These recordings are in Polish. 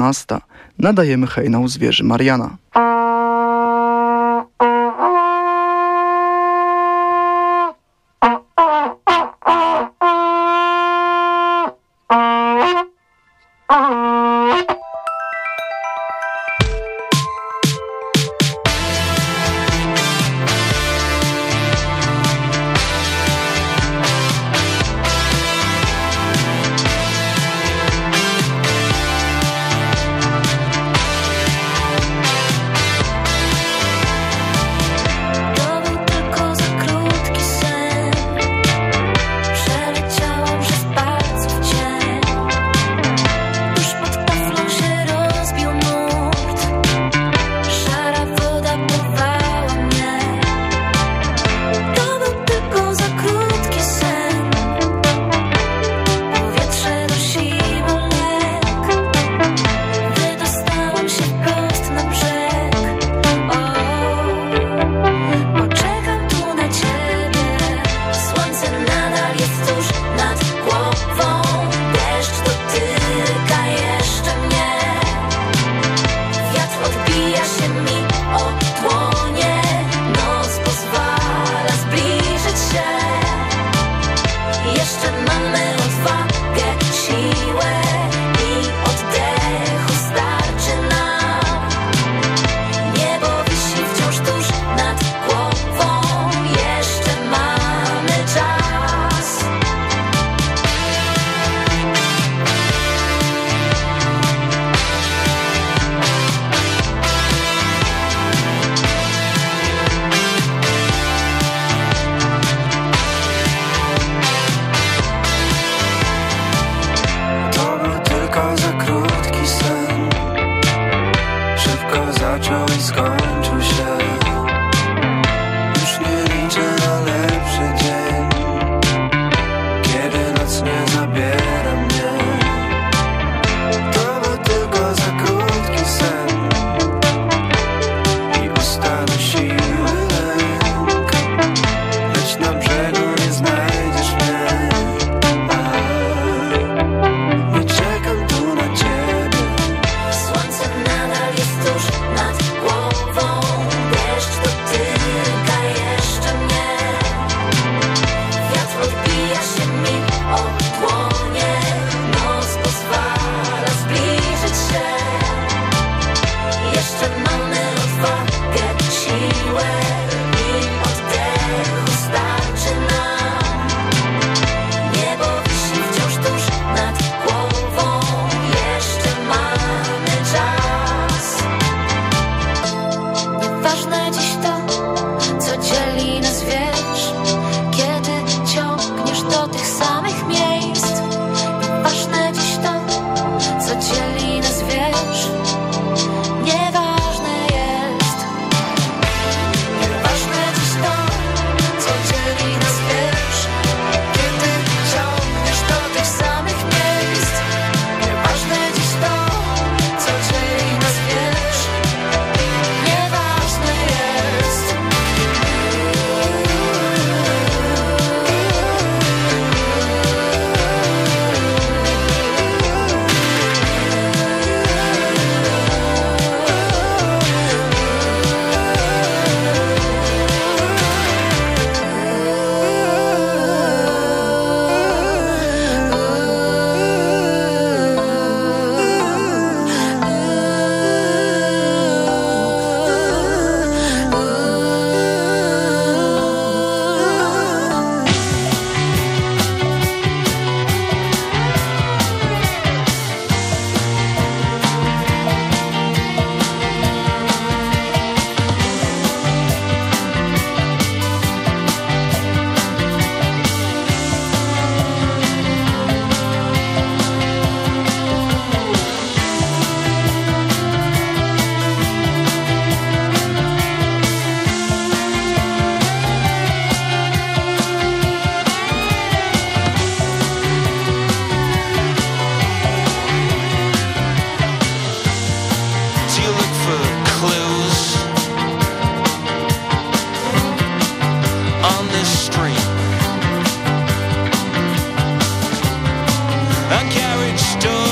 Minęła dwunasta. Nadajemy hejnał zwierzy Mariana. a carriage door.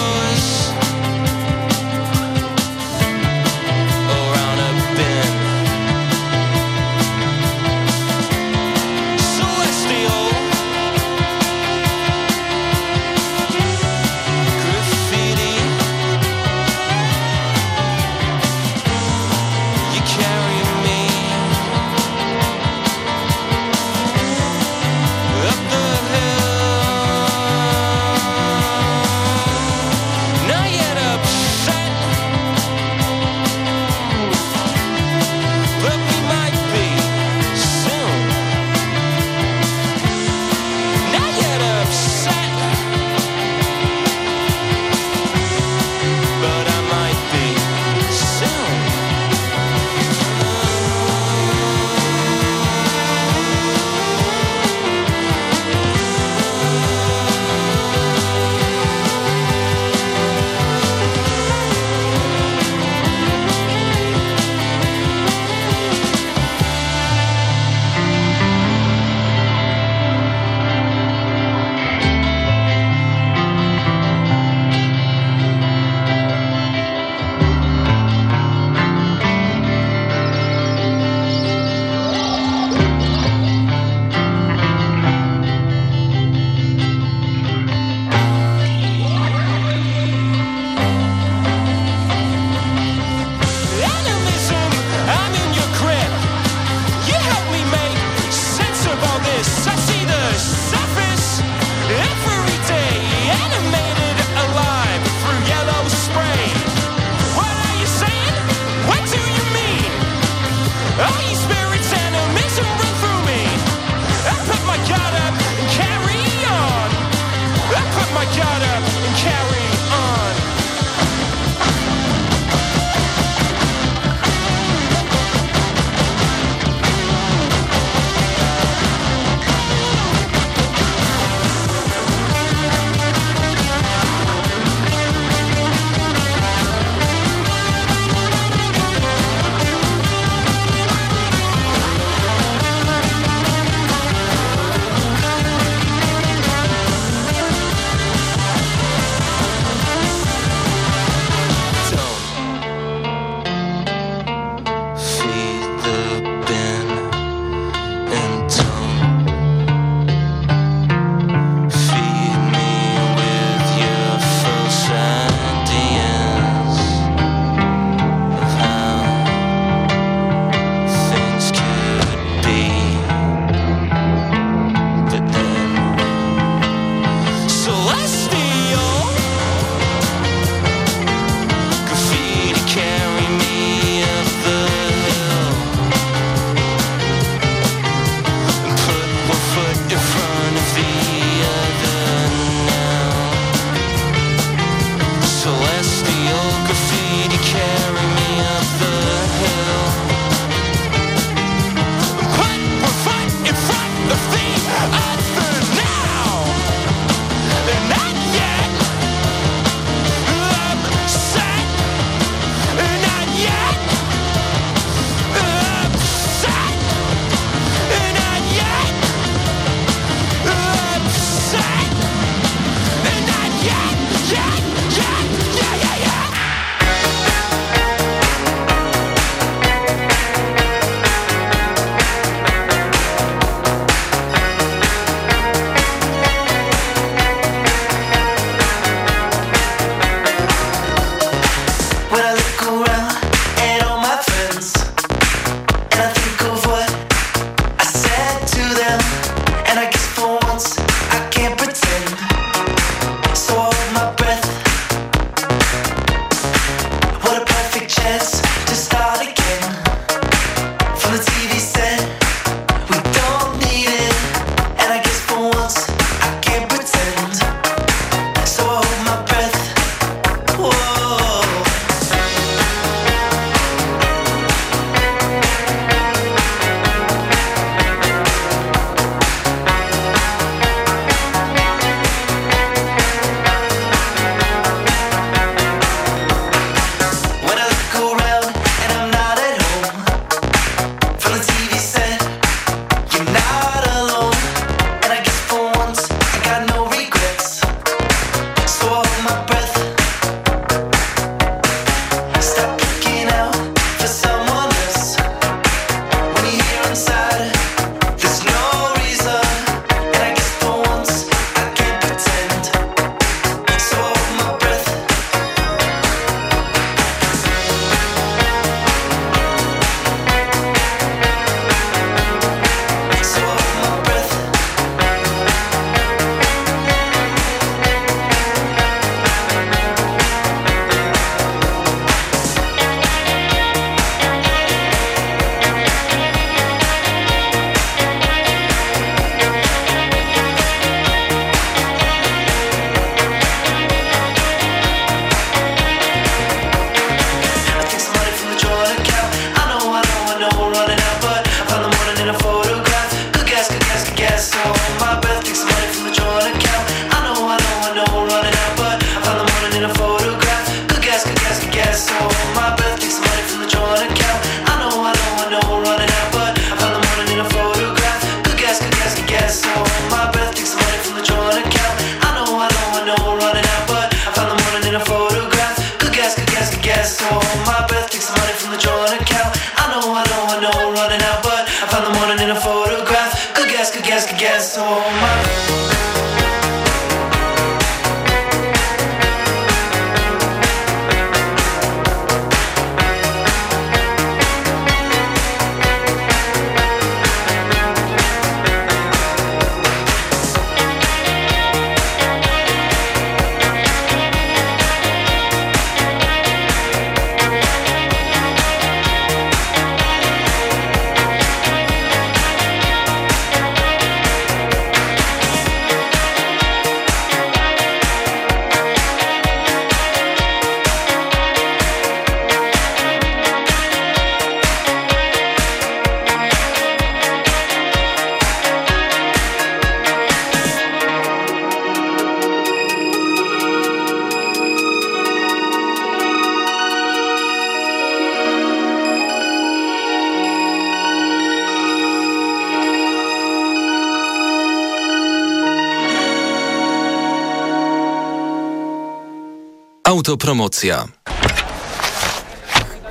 Autopromocja.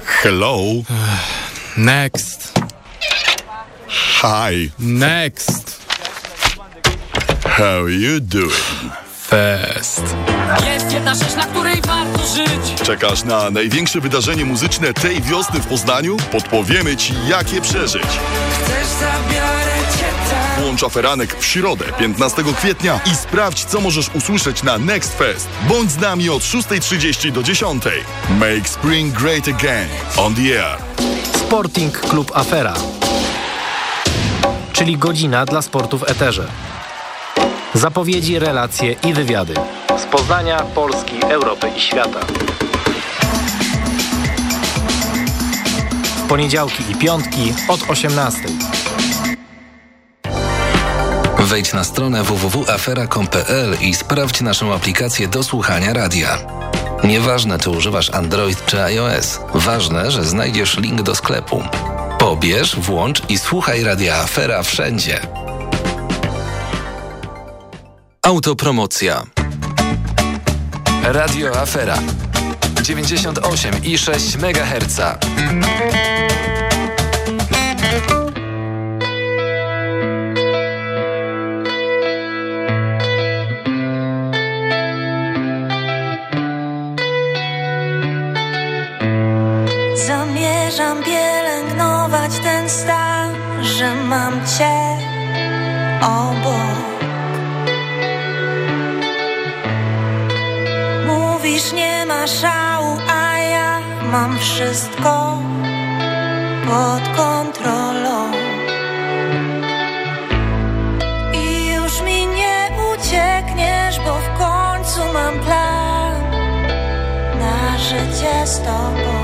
Hello. Next. Hi. Next. How you doing? Fest. Jest jedna rzecz, na której warto żyć. Czekasz na największe wydarzenie muzyczne tej wiosny w Poznaniu? Podpowiemy Ci, jak je przeżyć. Chcesz zabiorę Włącz aferanek w środę, 15 kwietnia i sprawdź, co możesz usłyszeć na Next Fest. Bądź z nami od 6.30 do 10.00. Make spring great again. On the air. Sporting Klub Afera, czyli godzina dla sportu w eterze. Zapowiedzi, relacje i wywiady. Z Poznania, Polski, Europy i świata. W poniedziałki i piątki od 18. Wejdź na stronę www.afera.com.pl i sprawdź naszą aplikację do słuchania radia. Nieważne, czy używasz Android czy iOS, ważne, że znajdziesz link do sklepu. Pobierz, włącz i słuchaj radia Afera wszędzie. Autopromocja. Radio Afera 98,6 MHz. Obok. Mówisz, nie ma szału, a ja mam wszystko pod kontrolą. I już mi nie uciekniesz, bo w końcu mam plan na życie z tobą.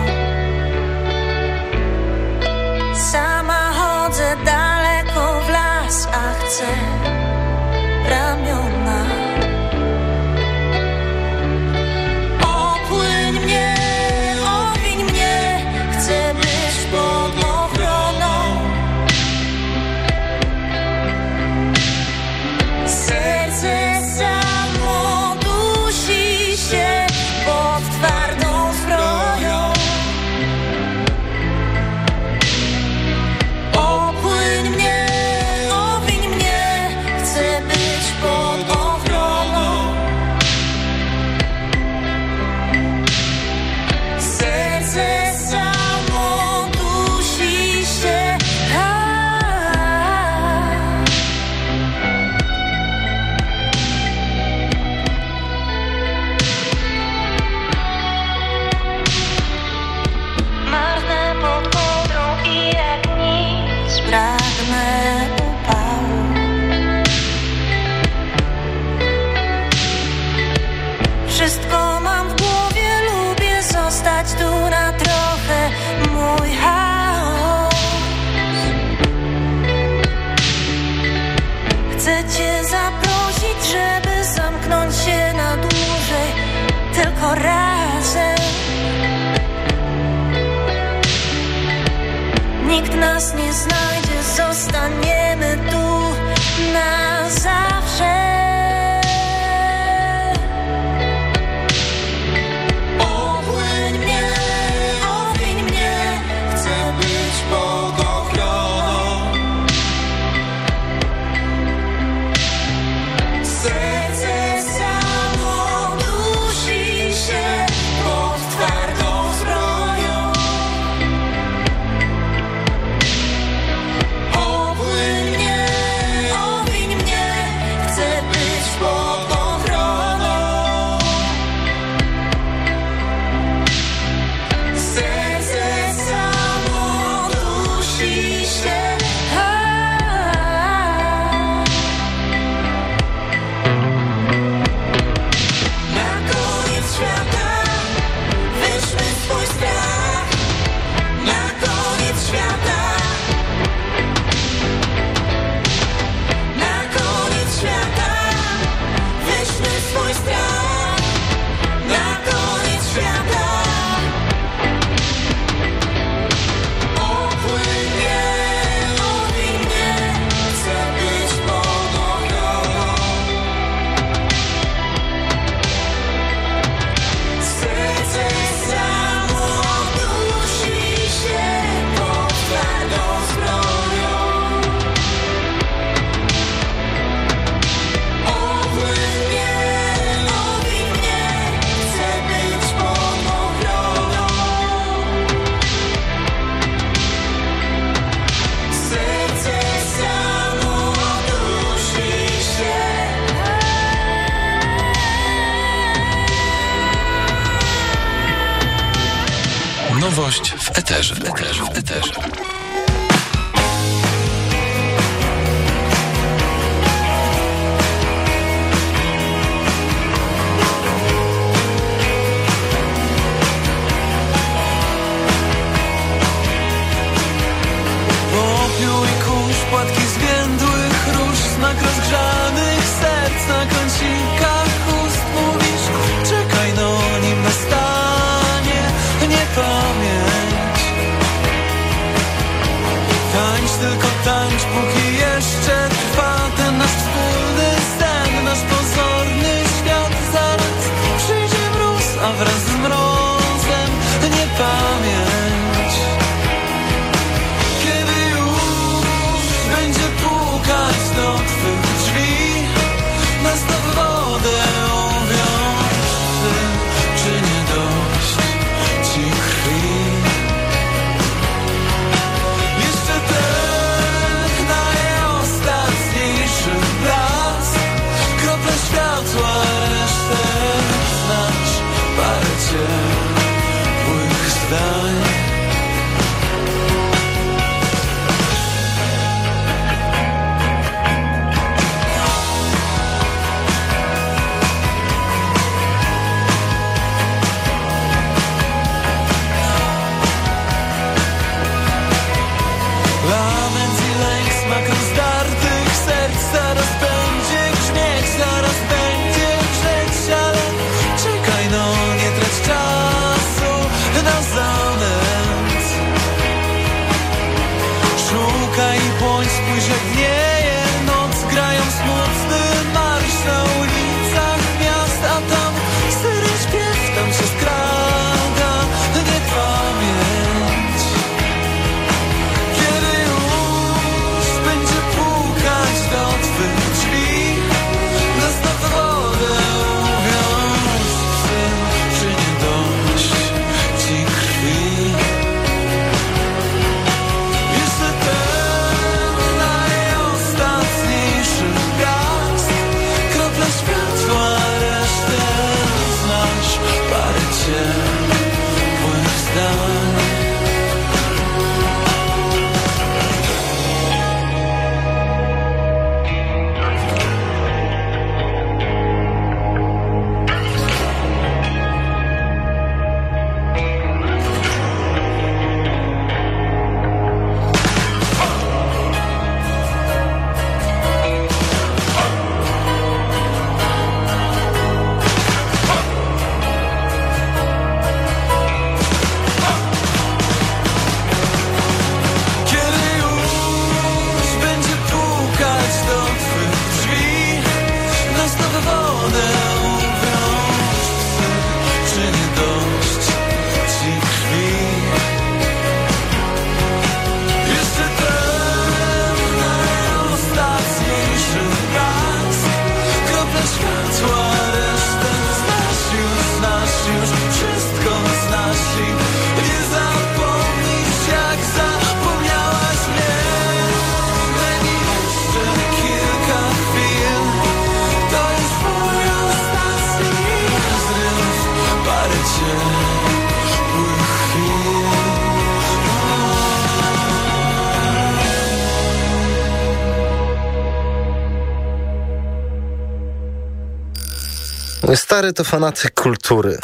Mój stary to fanatyk kultury.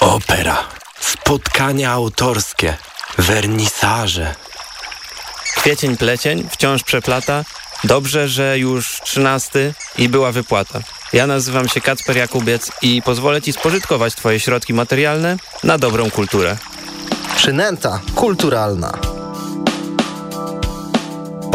Opera, spotkania autorskie, wernisaże. Kwiecień plecień wciąż przeplata. Dobrze, że już trzynasty i była wypłata. Ja nazywam się Kacper Jakubiec i pozwolę Ci spożytkować Twoje środki materialne na dobrą kulturę. Przynęta kulturalna.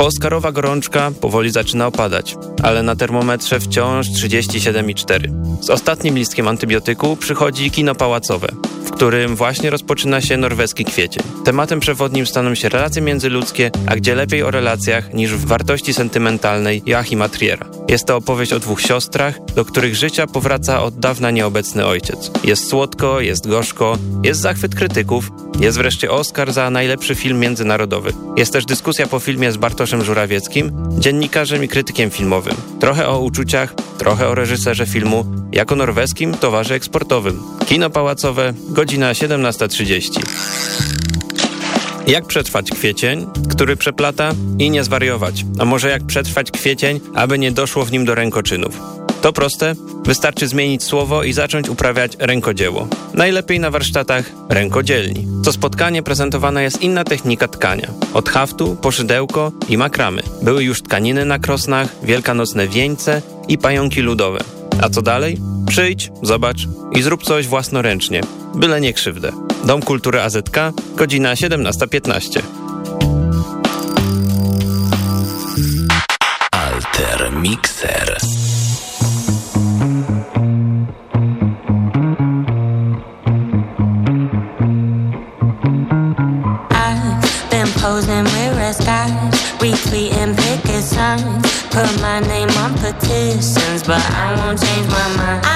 Pooskarowa gorączka powoli zaczyna opadać, ale na termometrze wciąż 37,4. Z ostatnim listkiem antybiotyku przychodzi kino pałacowe, w którym właśnie rozpoczyna się norweski kwiecień. Tematem przewodnim staną się relacje międzyludzkie, a gdzie lepiej o relacjach niż w wartości sentymentalnej Joachima Triera. Jest to opowieść o dwóch siostrach, do których życia powraca od dawna nieobecny ojciec. Jest słodko, jest gorzko, jest zachwyt krytyków, jest wreszcie Oscar za najlepszy film międzynarodowy. Jest też dyskusja po filmie z Bartoszem Łukaszem Żurawieckim, dziennikarzem i krytykiem filmowym. Trochę o uczuciach, trochę o reżyserze filmu, jako norweskim towarze eksportowym. Kino pałacowe, godzina 17.30. Jak przetrwać kwiecień, który przeplata i nie zwariować? A może jak przetrwać kwiecień, aby nie doszło w nim do rękoczynów? To proste, wystarczy zmienić słowo i zacząć uprawiać rękodzieło. Najlepiej na warsztatach rękodzielni. Co spotkanie prezentowana jest inna technika tkania. Od haftu, poszydełko i makramy. Były już tkaniny na krosnach, wielkanocne wieńce i pająki ludowe. A co dalej? Przyjdź, zobacz i zrób coś własnoręcznie, byle nie krzywdę. Dom Kultury AZK, godzina 17.15. Alter Mixer. but I won't change my mind.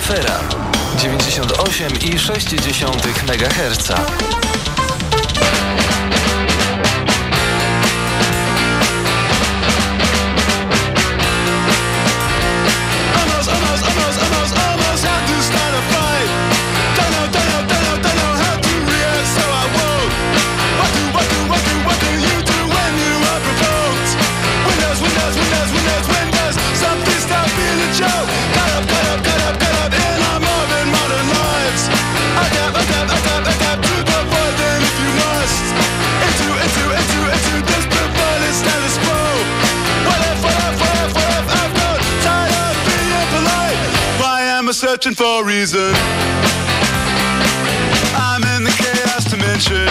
Afera 98,6 MHz. searching for reason. I'm in the chaos dimension.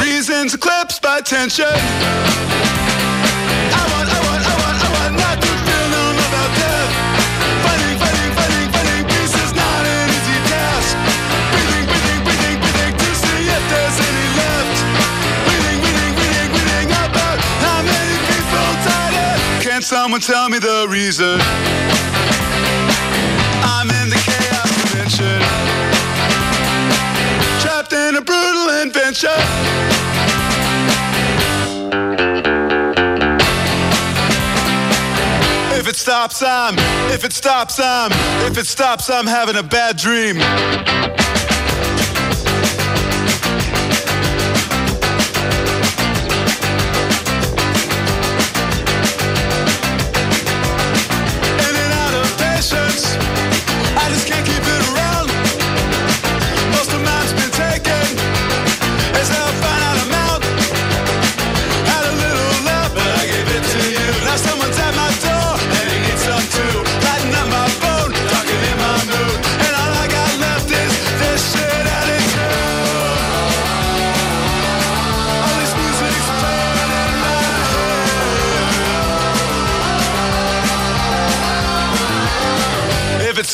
Reasons eclipsed by tension. I want, I want, I want, I want not to feel about death. Peace is not an easy task. Breathing, breathing, breathing, breathing to see if there's any left. Breathing, breathing, breathing, breathing about how many people died. Can someone tell me the reason? Show. If it stops, I'm, if it stops, I'm, if it stops, I'm having a bad dream.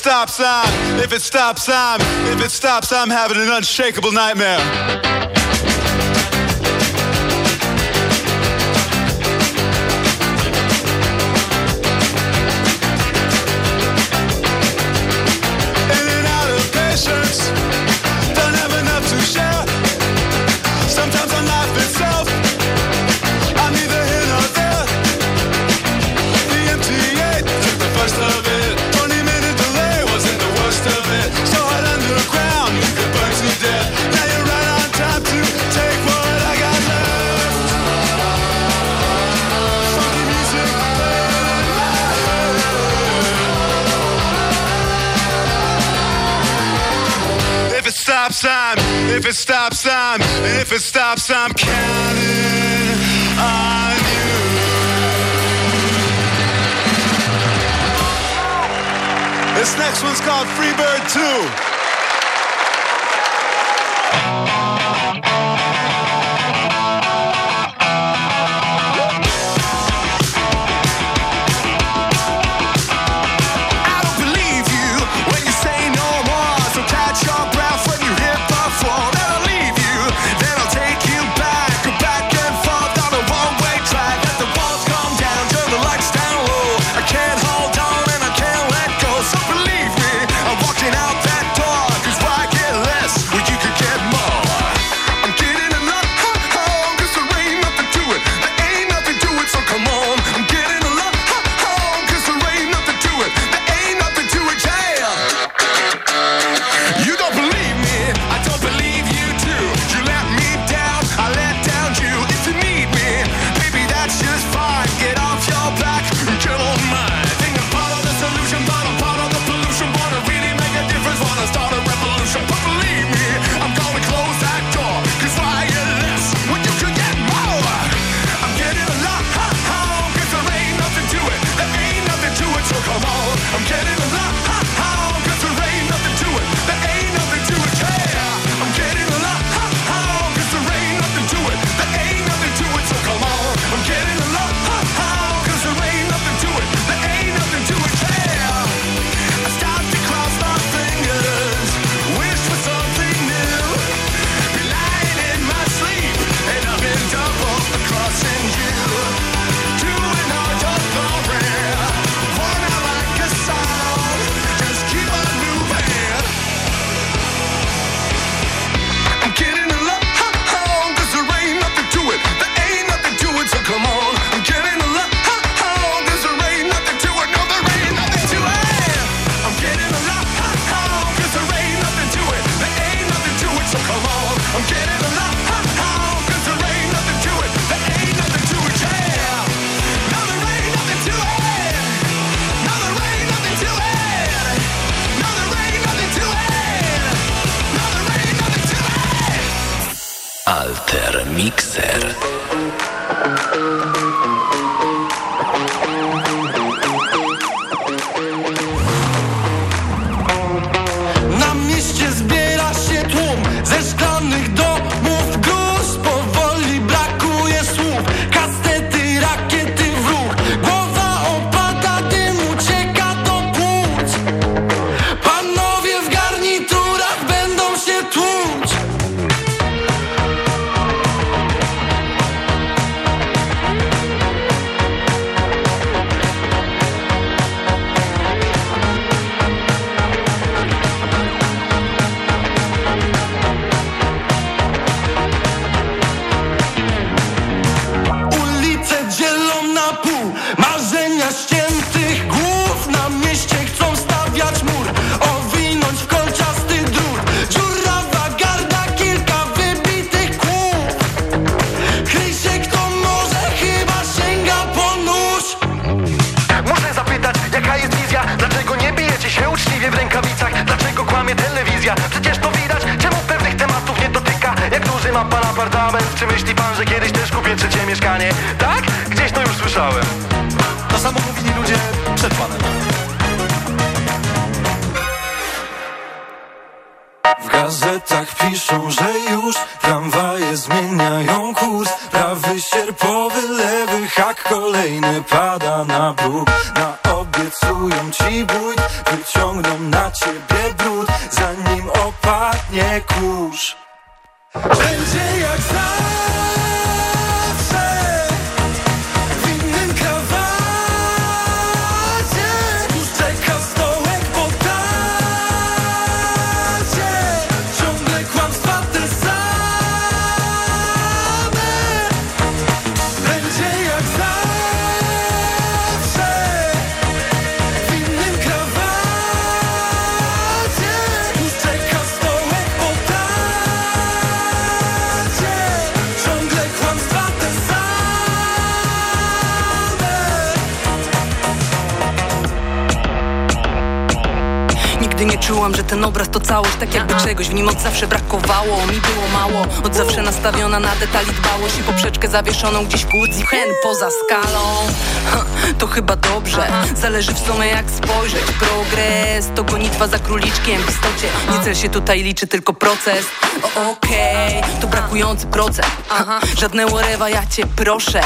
stops, I'm, if it stops, I'm, if it stops, I'm having an unshakable nightmare. If it stops, I'm, if it stops, I'm counting on you. This next one's called Freebird 2. mieszkanie? Tak? Gdzieś to już słyszałem. To samo mówili ludzie przed panem. W gazetach piszą, że już tramwaje zmieniają kurs. Prawy sierpowy, lewy hak kolejny pada na bruk. Naobiecują ci bójt, wyciągną na ciebie brud Zanim opadnie kurz. Będzie ten obraz to całość Tak jakby czegoś. W nim od zawsze brakowało Mi było mało, od zawsze nastawiona na detali dbałość I poprzeczkę zawieszoną gdzieś w kłódni Hen poza skalą. Ha, To chyba dobrze, zależy w sumie jak spojrzeć. Progres to gonitwa za króliczkiem w istocie. Nie cel się tutaj liczy, tylko proces. Okej, to brakujący procent. Ha, Żadne łorewa, ja cię proszę.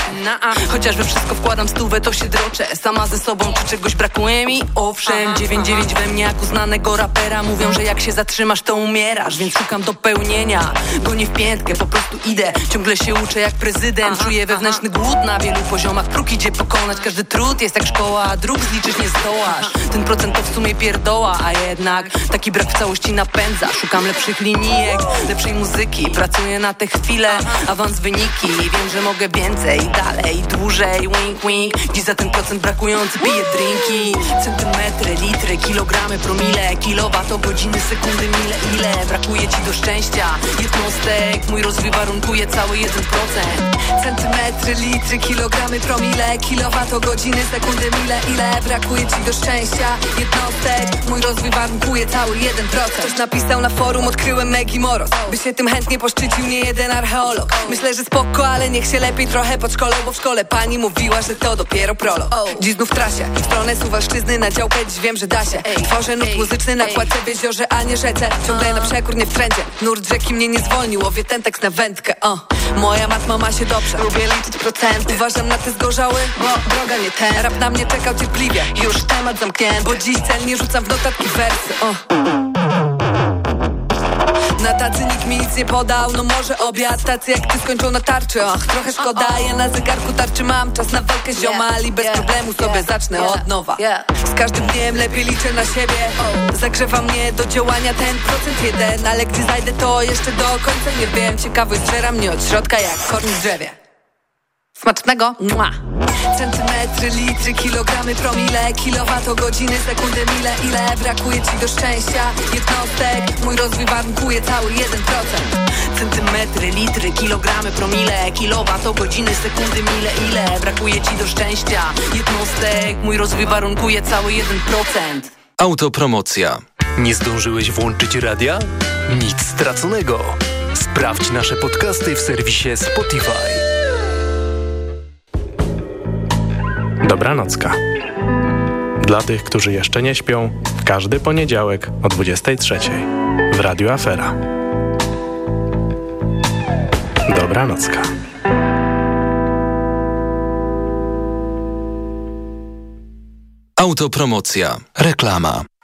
Chociaż we wszystko wkładam stówę, to się droczę Sama ze sobą, czy czegoś brakuje mi? Owszem, 9-9 we mnie jak uznanego rapera Mówią, że jak się zatrzymasz, to umierasz Więc szukam dopełnienia. Gonię w piętkę, po prostu idę. Ciągle się uczę jak prezydent Czuję wewnętrzny głód na wielu poziomach. Próg idzie pokonać, każdy trud jest jak szkoła A dróg zliczyć nie zdołasz. Ten procent to w sumie pierdoła A jednak taki brak w całości napędza. Szukam lepszych linijek, lepszej muzyki. Pracuję na te chwile, awans wyniki. Wiem, że mogę więcej, dalej, dłużej. Wink, wink, dziś za ten procent brakujący piję drinki. Centymetry, litry, kilogramy, promile Kilowatogodziny, sekundy, mile, ile? Brakuje ci do szczęścia. Jednostek, mój rozwój warunkuje cały 1% Centymetry, litry, kilogramy, promile Kilowatogodziny, sekundy, mile, ile? Brakuje ci do szczęścia. Jednostek, mój rozwój warunkuje cały 1% Ktoś napisał na forum, odkryłem Megi Moros. By się tym chętnie poszczycił nie jeden archeolog. Myślę, że spoko, ale niech się lepiej trochę podszkolą Bo w szkole pani mówiła, że to dopiero prolog. Dziś znów w trasie, w stronę Suwalszczyzny Na działkę dziś wiem, że da się. Tworzę nut muzyczny na kładce w jeziorze, a nie rzece. Ciągle na przekór, nie w trendzie. Nurt rzeki mnie nie zwolnił, łowię ten tekst na wędkę o. Moja matma ma się dobrze, lubię liczyć procenty. Uważam na te zgorzały, bo droga nie ten. Rap na mnie czekał cierpliwie, już temat zamknięty. Bo dziś celnie rzucam w notatki wersy o. Na tacy nikt mi nic nie podał, no może obiad Tacy jak ty skończą na tarczy, och, trochę szkoda Ja na zegarku tarczy mam, czas na walkę z ziomali Bez problemu sobie zacznę od nowa. Z każdym dniem lepiej liczę na siebie. Zagrzewa mnie do działania ten procent jeden Ale gdzie zajdę to jeszcze do końca nie wiem. Ciekawość zżera mnie od środka jak korn w drzewie Smacznego! Mua. Centymetry, litry, kilogramy, promile Kilowatogodziny, sekundy, mile Ile brakuje ci do szczęścia Jednostek, mój rozwój warunkuje cały 1% Centymetry, litry, kilogramy, promile Kilowatogodziny, sekundy, mile Ile brakuje ci do szczęścia Jednostek, mój rozwój warunkuje cały 1% Autopromocja. Nie zdążyłeś włączyć radia? Nic straconego. Sprawdź nasze podcasty w serwisie Spotify. Dobranocka. Dla tych, którzy jeszcze nie śpią, każdy poniedziałek o 23 w Radio Afera. Dobranocka. Autopromocja. Reklama.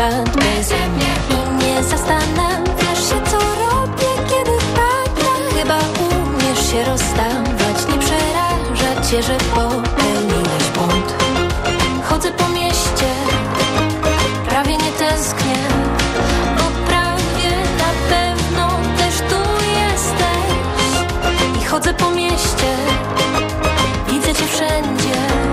Mnie I nie zastanawiasz się, co robię, kiedy pada Chyba umiesz się rozstawać Nie przeraża cię, że popełniłeś błąd. Chodzę po mieście Prawie nie tęsknię Bo prawie na pewno też tu jesteś. I chodzę po mieście Widzę cię wszędzie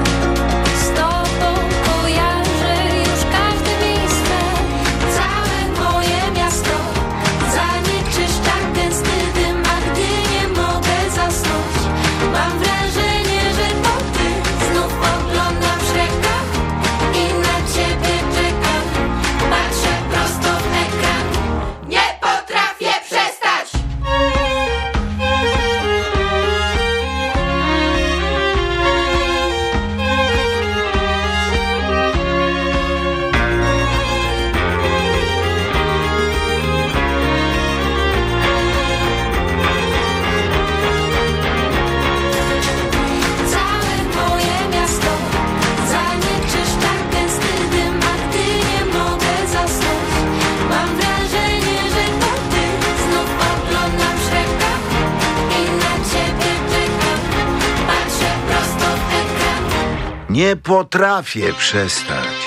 potrafię przestać.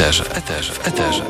eterze, w eterze, w eterze.